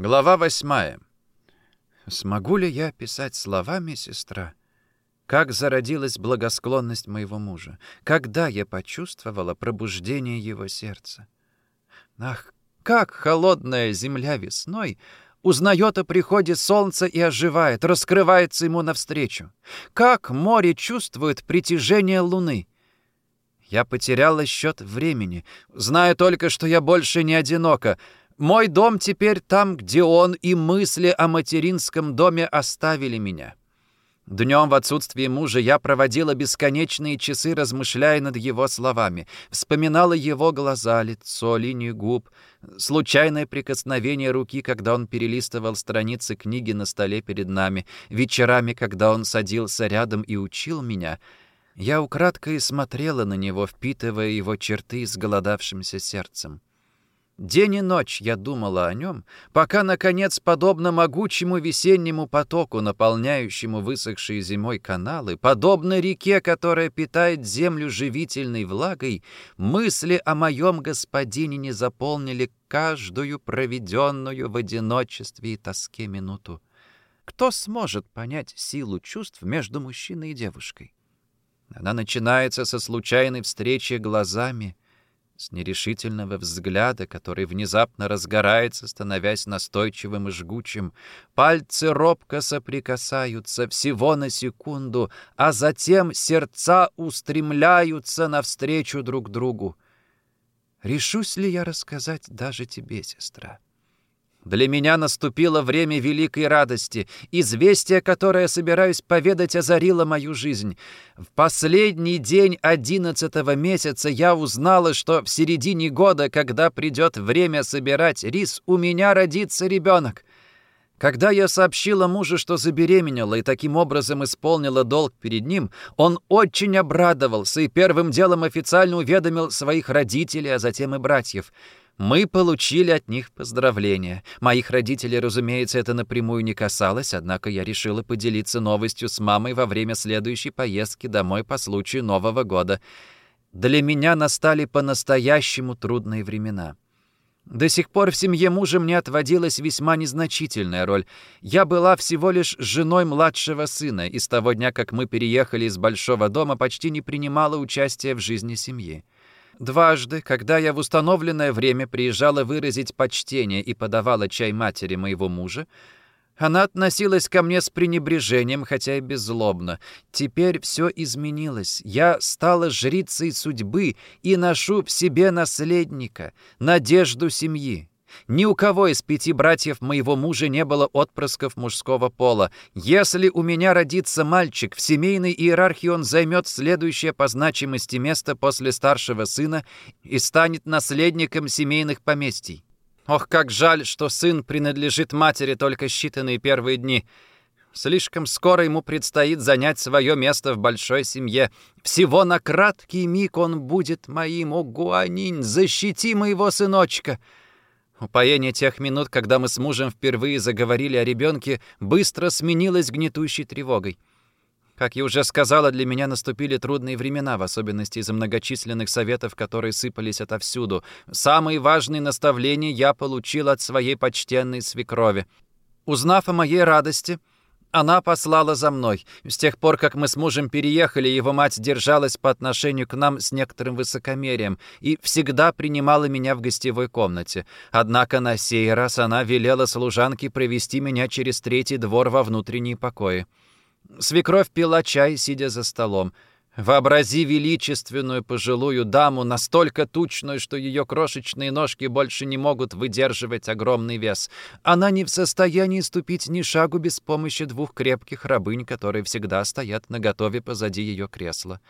Глава восьмая. Смогу ли я писать словами, сестра, как зародилась благосклонность моего мужа, когда я почувствовала пробуждение его сердца? Ах, как холодная земля весной узнает о приходе солнца и оживает, раскрывается ему навстречу. Как море чувствует притяжение луны. Я потеряла счет времени, зная только, что я больше не одинока — мой дом теперь там, где он, и мысли о материнском доме оставили меня. Днем в отсутствии мужа я проводила бесконечные часы, размышляя над его словами. Вспоминала его глаза, лицо, линию губ, случайное прикосновение руки, когда он перелистывал страницы книги на столе перед нами, вечерами, когда он садился рядом и учил меня. Я украдкой смотрела на него, впитывая его черты с голодавшимся сердцем. День и ночь я думала о нем, пока, наконец, подобно могучему весеннему потоку, наполняющему высохшие зимой каналы, подобно реке, которая питает землю живительной влагой, мысли о моем господине не заполнили каждую проведенную в одиночестве и тоске минуту. Кто сможет понять силу чувств между мужчиной и девушкой? Она начинается со случайной встречи глазами — с нерешительного взгляда, который внезапно разгорается, становясь настойчивым и жгучим. Пальцы робко соприкасаются всего на секунду, а затем сердца устремляются навстречу друг другу. Решусь ли я рассказать даже тебе, сестра? Для меня наступило время великой радости. Известие, которое собираюсь поведать, озарило мою жизнь. В последний день одиннадцатого месяца я узнала, что в середине года, когда придет время собирать рис, у меня родится ребенок. Когда я сообщила мужу, что забеременела и таким образом исполнила долг перед ним, он очень обрадовался и первым делом официально уведомил своих родителей, а затем и братьев — мы получили от них поздравления. Моих родителей, разумеется, это напрямую не касалось, однако я решила поделиться новостью с мамой во время следующей поездки домой по случаю Нового года. Для меня настали по-настоящему трудные времена. До сих пор в семье мужа мне отводилась весьма незначительная роль. Я была всего лишь женой младшего сына, и с того дня, как мы переехали из большого дома, почти не принимала участия в жизни семьи. Дважды, когда я в установленное время приезжала выразить почтение и подавала чай матери моего мужа, она относилась ко мне с пренебрежением, хотя и беззлобно. Теперь все изменилось. Я стала жрицей судьбы и ношу в себе наследника, надежду семьи. Ни у кого из пяти братьев моего мужа не было отпрысков мужского пола. Если у меня родится мальчик, в семейной иерархии он займет следующее по значимости место после старшего сына и станет наследником семейных поместий. Ох, как жаль, что сын принадлежит матери только считанные первые дни. Слишком скоро ему предстоит занять свое место в большой семье. Всего на краткий миг он будет моим. О, Гуанинь, защити моего сыночка!» Упоение тех минут, когда мы с мужем впервые заговорили о ребенке, быстро сменилось гнетущей тревогой. Как я уже сказала, для меня наступили трудные времена, в особенности из-за многочисленных советов, которые сыпались отовсюду. Самые важные наставления я получил от своей почтенной свекрови. Узнав о моей радости, она послала за мной. С тех пор, как мы с мужем переехали, его мать держалась по отношению к нам с некоторым высокомерием и всегда принимала меня в гостевой комнате. Однако на сей раз она велела служанке провести меня через третий двор во внутренние покои. Свекровь пила чай, сидя за столом. Вообрази величественную пожилую даму, настолько тучную, что ее крошечные ножки больше не могут выдерживать огромный вес. Она не в состоянии ступить ни шагу без помощи двух крепких рабынь, которые всегда стоят наготове позади ее кресла.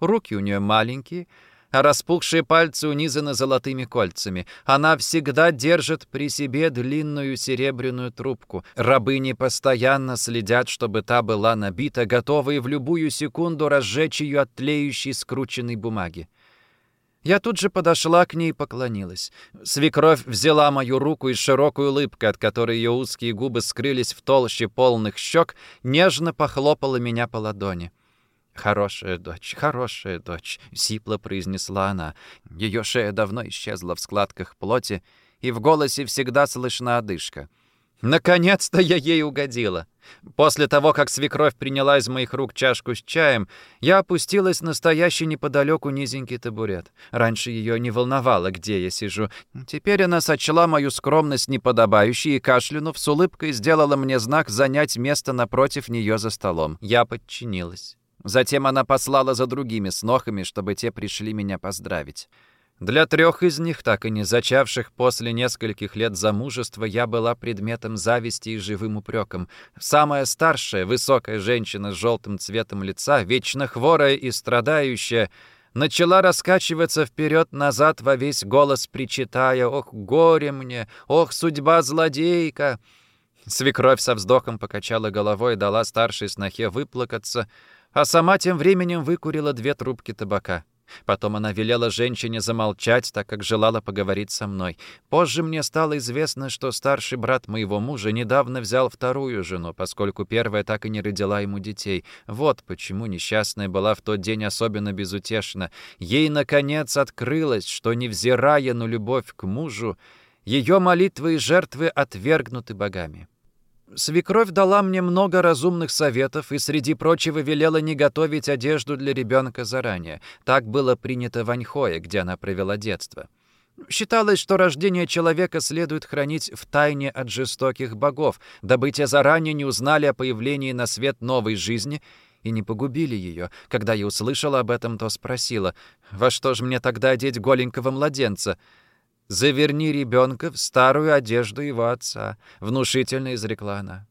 Руки у нее маленькие, а распухшие пальцы унизаны золотыми кольцами. Она всегда держит при себе длинную серебряную трубку. Рабыни постоянно следят, чтобы та была набита, готовые в любую секунду разжечь ее от тлеющей скрученной бумаги. Я тут же подошла к ней и поклонилась. Свекровь взяла мою руку и широкой улыбкой, от которой ее узкие губы скрылись в толще полных щек, нежно похлопала меня по ладони. «Хорошая дочь, хорошая дочь», — сипло произнесла она. Ее шея давно исчезла в складках плоти, и в голосе всегда слышна одышка. Наконец-то я ей угодила. После того, как свекровь приняла из моих рук чашку с чаем, я опустилась на стоящий неподалеку низенький табурет. Раньше ее не волновало, где я сижу. Теперь она сочла мою скромность неподобающей и, кашлянув, с улыбкой сделала мне знак занять место напротив нее за столом. Я подчинилась. Затем она послала за другими снохами, чтобы те пришли меня поздравить. Для трех из них, так и не зачавших после нескольких лет замужества, я была предметом зависти и живым упреком. Самая старшая, высокая женщина с желтым цветом лица, вечно хворая и страдающая, начала раскачиваться вперед-назад во весь голос, причитая «Ох, горе мне! Ох, судьба злодейка!» Свекровь со вздохом покачала головой и дала старшей снохе выплакаться, а сама тем временем выкурила две трубки табака. Потом она велела женщине замолчать, так как желала поговорить со мной. Позже мне стало известно, что старший брат моего мужа недавно взял вторую жену, поскольку первая так и не родила ему детей. Вот почему несчастная была в тот день особенно безутешна. Ей, наконец, открылось, что, невзирая на любовь к мужу, ее молитвы и жертвы отвергнуты богами. Свекровь дала мне много разумных советов и, среди прочего, велела не готовить одежду для ребенка заранее. Так было принято в Аньхое, где она провела детство. Считалось, что рождение человека следует хранить в тайне от жестоких богов, дабы те заранее не узнали о появлении на свет новой жизни и не погубили ее. Когда я услышала об этом, то спросила, «Во что же мне тогда одеть голенького младенца?» «Заверни ребенка в старую одежду его отца», — внушительно изрекла она.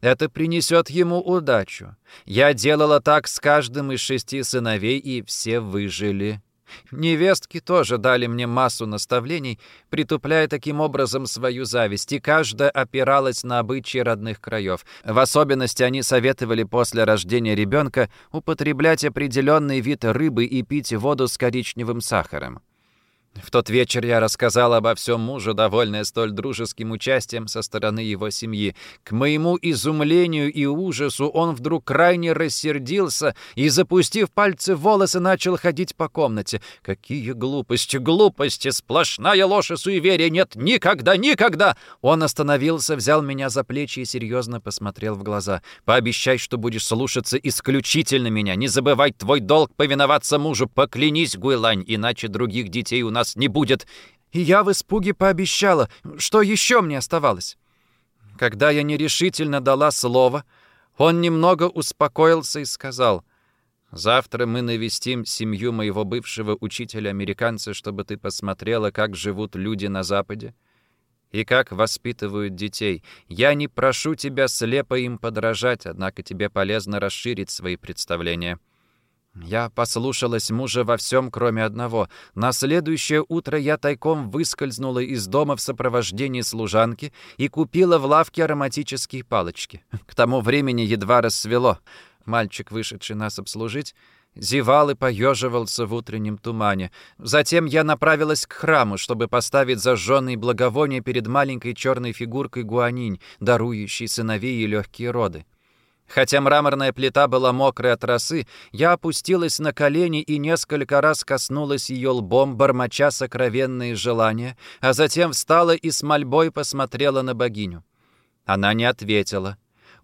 «Это принесет ему удачу. Я делала так с каждым из шести сыновей, и все выжили». Невестки тоже дали мне массу наставлений, притупляя таким образом свою зависть, и каждая опиралась на обычаи родных краев. В особенности они советовали после рождения ребенка употреблять определенный вид рыбы и пить воду с коричневым сахаром. В тот вечер я рассказал обо всем мужу, довольная столь дружеским участием со стороны его семьи. К моему изумлению и ужасу он вдруг крайне рассердился и, запустив пальцы в волосы, начал ходить по комнате. Какие глупости, глупости, сплошная ложь и суеверие, нет, никогда, никогда! Он остановился, взял меня за плечи и серьезно посмотрел в глаза. Пообещай, что будешь слушаться исключительно меня, не забывай твой долг повиноваться мужу, поклянись, Гуйлань, иначе других детей у нас нас не будет. И я в испуге пообещала, что еще мне оставалось. Когда я нерешительно дала слово, он немного успокоился и сказал, «Завтра мы навестим семью моего бывшего учителя-американца, чтобы ты посмотрела, как живут люди на Западе и как воспитывают детей. Я не прошу тебя слепо им подражать, однако тебе полезно расширить свои представления». Я послушалась мужа во всем, кроме одного. На следующее утро я тайком выскользнула из дома в сопровождении служанки и купила в лавке ароматические палочки. К тому времени едва рассвело. Мальчик, вышедший нас обслужить, зевал и поеживался в утреннем тумане. Затем я направилась к храму, чтобы поставить зажженные благовония перед маленькой черной фигуркой Гуанинь, дарующей сыновей и легкие роды. Хотя мраморная плита была мокрой от росы, я опустилась на колени и несколько раз коснулась ее лбом, бормоча сокровенные желания, а затем встала и с мольбой посмотрела на богиню. Она не ответила.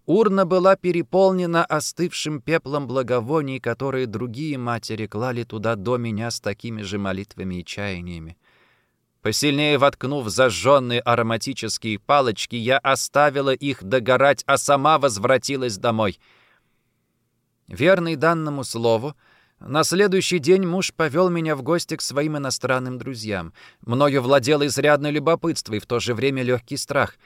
Урна была переполнена остывшим пеплом благовоний, которые другие матери клали туда до меня с такими же молитвами и чаяниями. Посильнее воткнув зажженные ароматические палочки, я оставила их догорать, а сама возвратилась домой. Верный данному слову, на следующий день муж повел меня в гости к своим иностранным друзьям. Мною владело изрядное любопытство и в то же время легкий страх.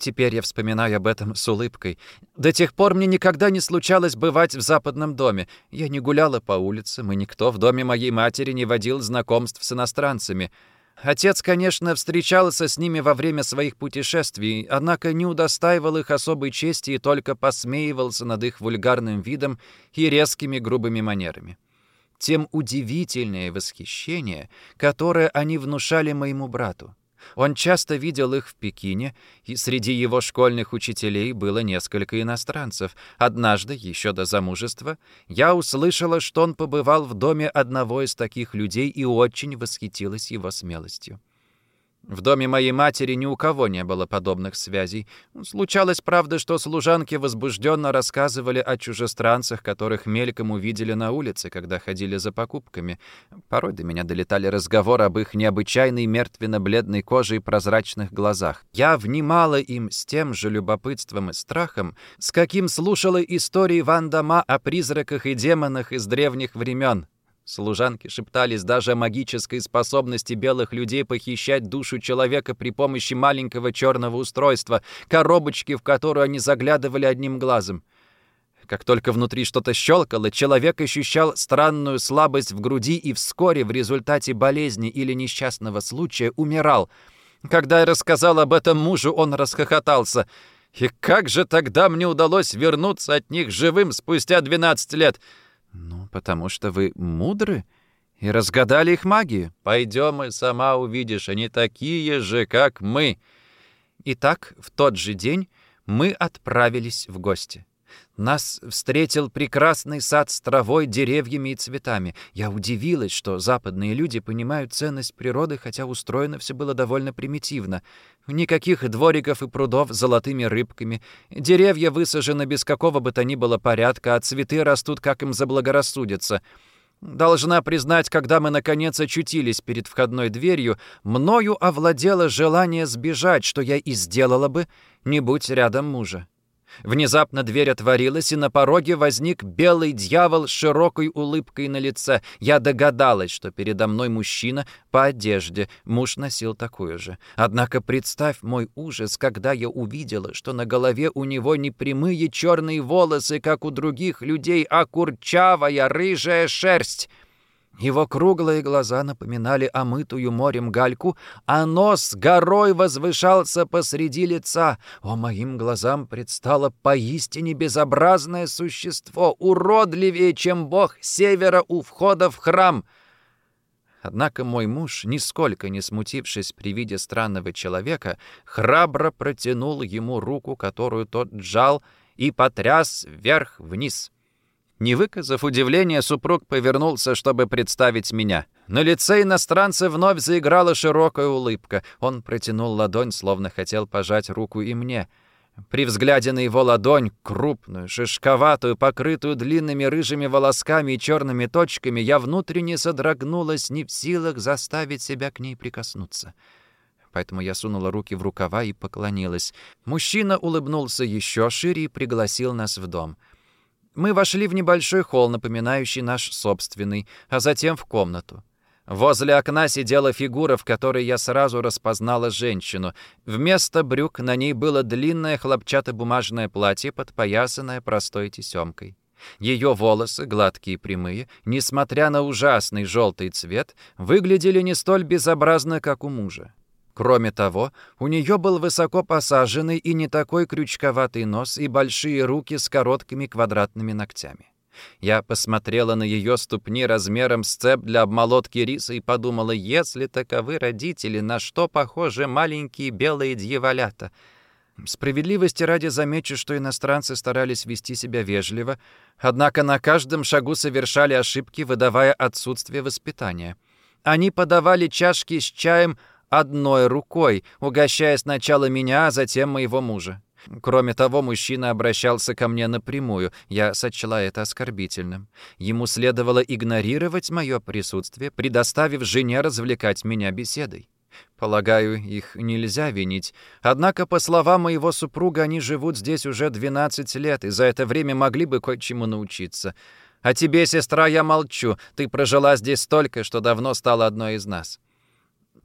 Теперь я вспоминаю об этом с улыбкой. До тех пор мне никогда не случалось бывать в западном доме. Я не гуляла по улицам, и никто в доме моей матери не водил знакомств с иностранцами. Отец, конечно, встречался с ними во время своих путешествий, однако не удостаивал их особой чести и только посмеивался над их вульгарным видом и резкими грубыми манерами. Тем удивительнее восхищение, которое они внушали моему брату. Он часто видел их в Пекине, и среди его школьных учителей было несколько иностранцев. Однажды, еще до замужества, я услышала, что он побывал в доме одного из таких людей и очень восхитилась его смелостью. В доме моей матери ни у кого не было подобных связей. Случалось, правда, что служанки возбужденно рассказывали о чужестранцах, которых мельком увидели на улице, когда ходили за покупками. Порой до меня долетали разговоры об их необычайной мертвенно-бледной коже и прозрачных глазах. Я внимала им с тем же любопытством и страхом, с каким слушала истории Ван Дама о призраках и демонах из древних времен. Служанки шептались даже о магической способности белых людей похищать душу человека при помощи маленького черного устройства, коробочки, в которую они заглядывали одним глазом. Как только внутри что-то щелкало, человек ощущал странную слабость в груди и вскоре в результате болезни или несчастного случая умирал. Когда я рассказал об этом мужу, он расхохотался. «И как же тогда мне удалось вернуться от них живым спустя 12 лет?» «Ну, потому что вы мудры и разгадали их магию. Пойдем и сама увидишь, они такие же, как мы». Итак, в тот же день мы отправились в гости. Нас встретил прекрасный сад с травой, деревьями и цветами. Я удивилась, что западные люди понимают ценность природы, хотя устроено все было довольно примитивно. Никаких двориков и прудов с золотыми рыбками. Деревья высажены без какого бы то ни было порядка, а цветы растут, как им заблагорассудится. Должна признать, когда мы, наконец, очутились перед входной дверью, мною овладело желание сбежать, что я и сделала бы, не будь рядом мужа. Внезапно дверь отворилась, и на пороге возник белый дьявол с широкой улыбкой на лице. Я догадалась, что передо мной мужчина по одежде. Муж носил такую же. Однако представь мой ужас, когда я увидела, что на голове у него не прямые черные волосы, как у других людей, а курчавая рыжая шерсть. Его круглые глаза напоминали омытую морем гальку, а нос горой возвышался посреди лица. О, моим глазам предстало поистине безобразное существо, уродливее, чем бог севера у входа в храм. Однако мой муж, нисколько не смутившись при виде странного человека, храбро протянул ему руку, которую тот сжал, и потряс вверх-вниз. Не выказав удивления, супруг повернулся, чтобы представить меня. На лице иностранца вновь заиграла широкая улыбка. Он протянул ладонь, словно хотел пожать руку и мне. При взгляде на его ладонь, крупную, шишковатую, покрытую длинными рыжими волосками и черными точками, я внутренне содрогнулась, не в силах заставить себя к ней прикоснуться. Поэтому я сунула руки в рукава и поклонилась. Мужчина улыбнулся еще шире и пригласил нас в дом. Мы вошли в небольшой холл, напоминающий наш собственный, а затем в комнату. Возле окна сидела фигура, в которой я сразу распознала женщину. Вместо брюк на ней было длинное хлопчатобумажное платье, подпоясанное простой тесемкой. Ее волосы, гладкие и прямые, несмотря на ужасный желтый цвет, выглядели не столь безобразно, как у мужа. Кроме того, у нее был высоко посаженный и не такой крючковатый нос и большие руки с короткими квадратными ногтями. Я посмотрела на ее ступни размером с цеп для обмолотки риса и подумала, если таковы родители, на что похожи маленькие белые дьяволята. Справедливости ради замечу, что иностранцы старались вести себя вежливо, однако на каждом шагу совершали ошибки, выдавая отсутствие воспитания. Они подавали чашки с чаем одной рукой, угощая сначала меня, а затем моего мужа. Кроме того, мужчина обращался ко мне напрямую. Я сочла это оскорбительным. Ему следовало игнорировать мое присутствие, предоставив жене развлекать меня беседой. Полагаю, их нельзя винить. Однако, по словам моего супруга, они живут здесь уже 12 лет, и за это время могли бы кое-чему научиться. А тебе, сестра, я молчу. Ты прожила здесь столько, что давно стала одной из нас.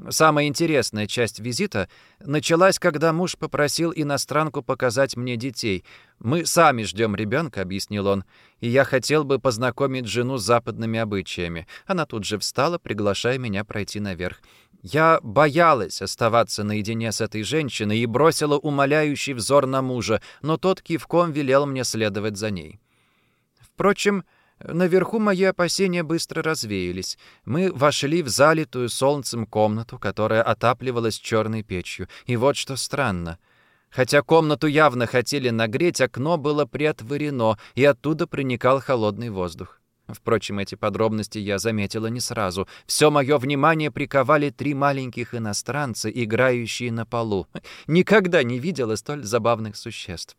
Самая интересная часть визита началась, когда муж попросил иностранку показать мне детей. «Мы сами ждем ребенка», — объяснил он, «и я хотел бы познакомить жену с западными обычаями». Она тут же встала, приглашая меня пройти наверх. Я боялась оставаться наедине с этой женщиной и бросила умоляющий взор на мужа, но тот кивком велел мне следовать за ней. Впрочем, Наверху мои опасения быстро развеялись. Мы вошли в залитую солнцем комнату, которая отапливалась черной печью. И вот что странно. Хотя комнату явно хотели нагреть, окно было приотворено, и оттуда проникал холодный воздух. Впрочем, эти подробности я заметила не сразу. Все мое внимание приковали три маленьких иностранца, играющие на полу. Никогда не видела столь забавных существ.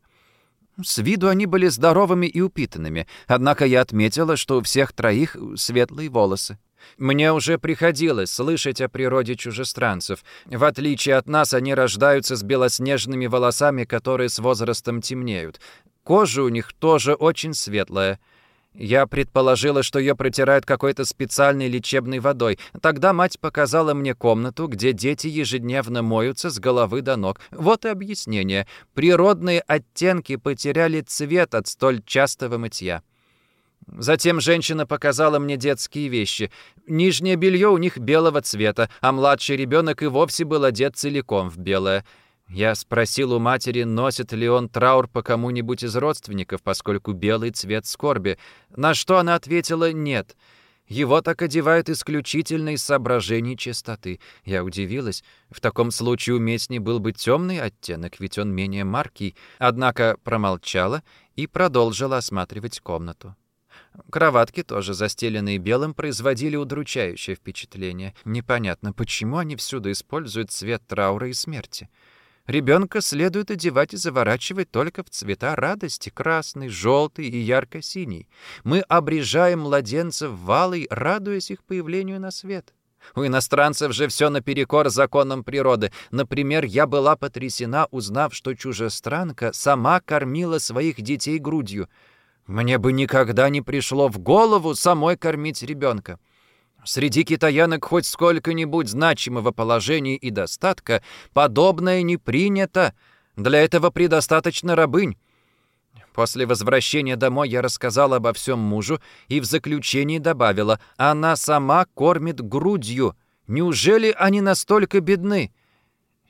С виду они были здоровыми и упитанными, однако я отметила, что у всех троих светлые волосы. Мне уже приходилось слышать о природе чужестранцев. В отличие от нас, они рождаются с белоснежными волосами, которые с возрастом темнеют. Кожа у них тоже очень светлая. Я предположила, что ее протирают какой-то специальной лечебной водой. Тогда мать показала мне комнату, где дети ежедневно моются с головы до ног. Вот и объяснение. Природные оттенки потеряли цвет от столь частого мытья. Затем женщина показала мне детские вещи. Нижнее белье у них белого цвета, а младший ребенок и вовсе был одет целиком в белое. Я спросил у матери, носит ли он траур по кому-нибудь из родственников, поскольку белый цвет скорби, на что она ответила «нет». Его так одевают исключительно из соображений чистоты. Я удивилась. В таком случае у Месни был бы темный оттенок, ведь он менее маркий. Однако промолчала и продолжила осматривать комнату. Кроватки, тоже застеленные белым, производили удручающее впечатление. Непонятно, почему они всюду используют цвет траура и смерти. Ребенка следует одевать и заворачивать только в цвета радости — красный, желтый и ярко-синий. Мы обрежаем младенцев валой, радуясь их появлению на свет. У иностранцев же все наперекор законам природы. Например, я была потрясена, узнав, что чужестранка сама кормила своих детей грудью. Мне бы никогда не пришло в голову самой кормить ребенка. Среди китаянок хоть сколько-нибудь значимого положения и достатка подобное не принято. Для этого предостаточно рабынь. После возвращения домой я рассказала обо всем мужу и в заключении добавила, она сама кормит грудью. Неужели они настолько бедны?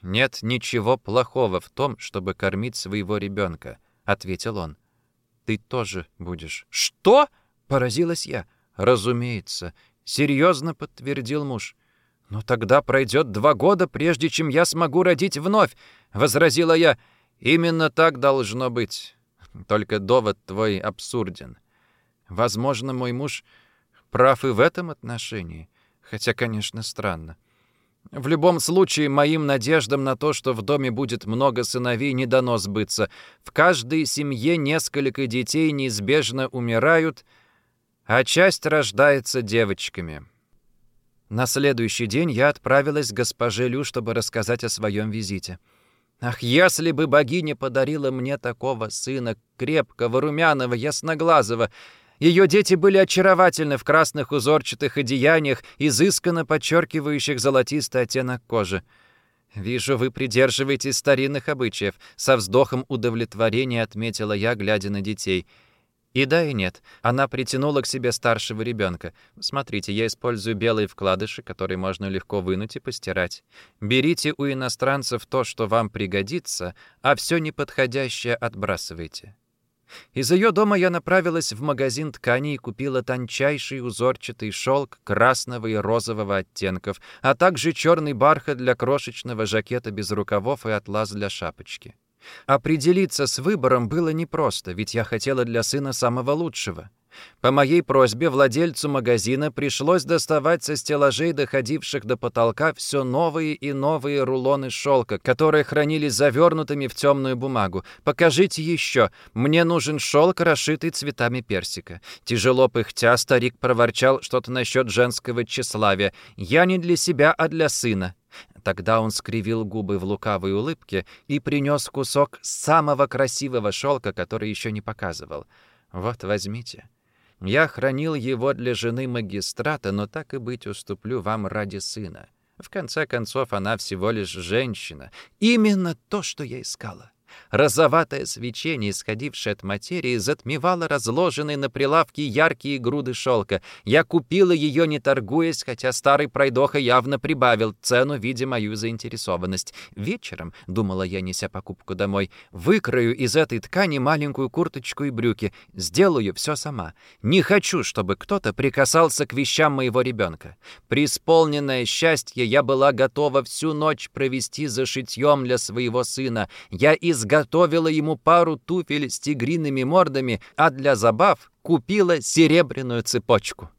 «Нет ничего плохого в том, чтобы кормить своего ребенка», — ответил он. «Ты тоже будешь». «Что?» — поразилась я. «Разумеется. — серьезно подтвердил муж. «Но тогда пройдет два года, прежде чем я смогу родить вновь», — возразила я. «Именно так должно быть. Только довод твой абсурден. Возможно, мой муж прав и в этом отношении, хотя, конечно, странно. В любом случае, моим надеждам на то, что в доме будет много сыновей, не дано сбыться. В каждой семье несколько детей неизбежно умирают — а часть рождается девочками. На следующий день я отправилась к госпоже Лю, чтобы рассказать о своем визите. Ах, если бы богиня подарила мне такого сына, крепкого, румяного, ясноглазого! Ее дети были очаровательны в красных узорчатых одеяниях, изысканно подчеркивающих золотистый оттенок кожи. «Вижу, вы придерживаетесь старинных обычаев», — со вздохом удовлетворения отметила я, глядя на детей — и да, и нет. Она притянула к себе старшего ребенка. Смотрите, я использую белые вкладыши, которые можно легко вынуть и постирать. Берите у иностранцев то, что вам пригодится, а все неподходящее отбрасывайте. Из ее дома я направилась в магазин тканей и купила тончайший узорчатый шелк красного и розового оттенков, а также черный бархат для крошечного жакета без рукавов и атлас для шапочки. Определиться с выбором было непросто, ведь я хотела для сына самого лучшего. По моей просьбе владельцу магазина пришлось доставать со стеллажей, доходивших до потолка, все новые и новые рулоны шелка, которые хранились завернутыми в темную бумагу. «Покажите еще. Мне нужен шелк, расшитый цветами персика». Тяжело пыхтя, старик проворчал что-то насчет женского тщеславия. «Я не для себя, а для сына». Тогда он скривил губы в лукавой улыбке и принес кусок самого красивого шелка, который еще не показывал. «Вот, возьмите. Я хранил его для жены магистрата, но так и быть уступлю вам ради сына. В конце концов, она всего лишь женщина. Именно то, что я искала. Розоватое свечение, исходившее от материи, затмевало разложенные на прилавке яркие груды шелка. Я купила ее, не торгуясь, хотя старый пройдоха явно прибавил цену, видя мою заинтересованность. Вечером, — думала я, неся покупку домой, — выкрою из этой ткани маленькую курточку и брюки. Сделаю все сама. Не хочу, чтобы кто-то прикасался к вещам моего ребенка. Преисполненное счастье, я была готова всю ночь провести за шитьем для своего сына. Я из изготовила ему пару туфель с тигриными мордами, а для забав купила серебряную цепочку.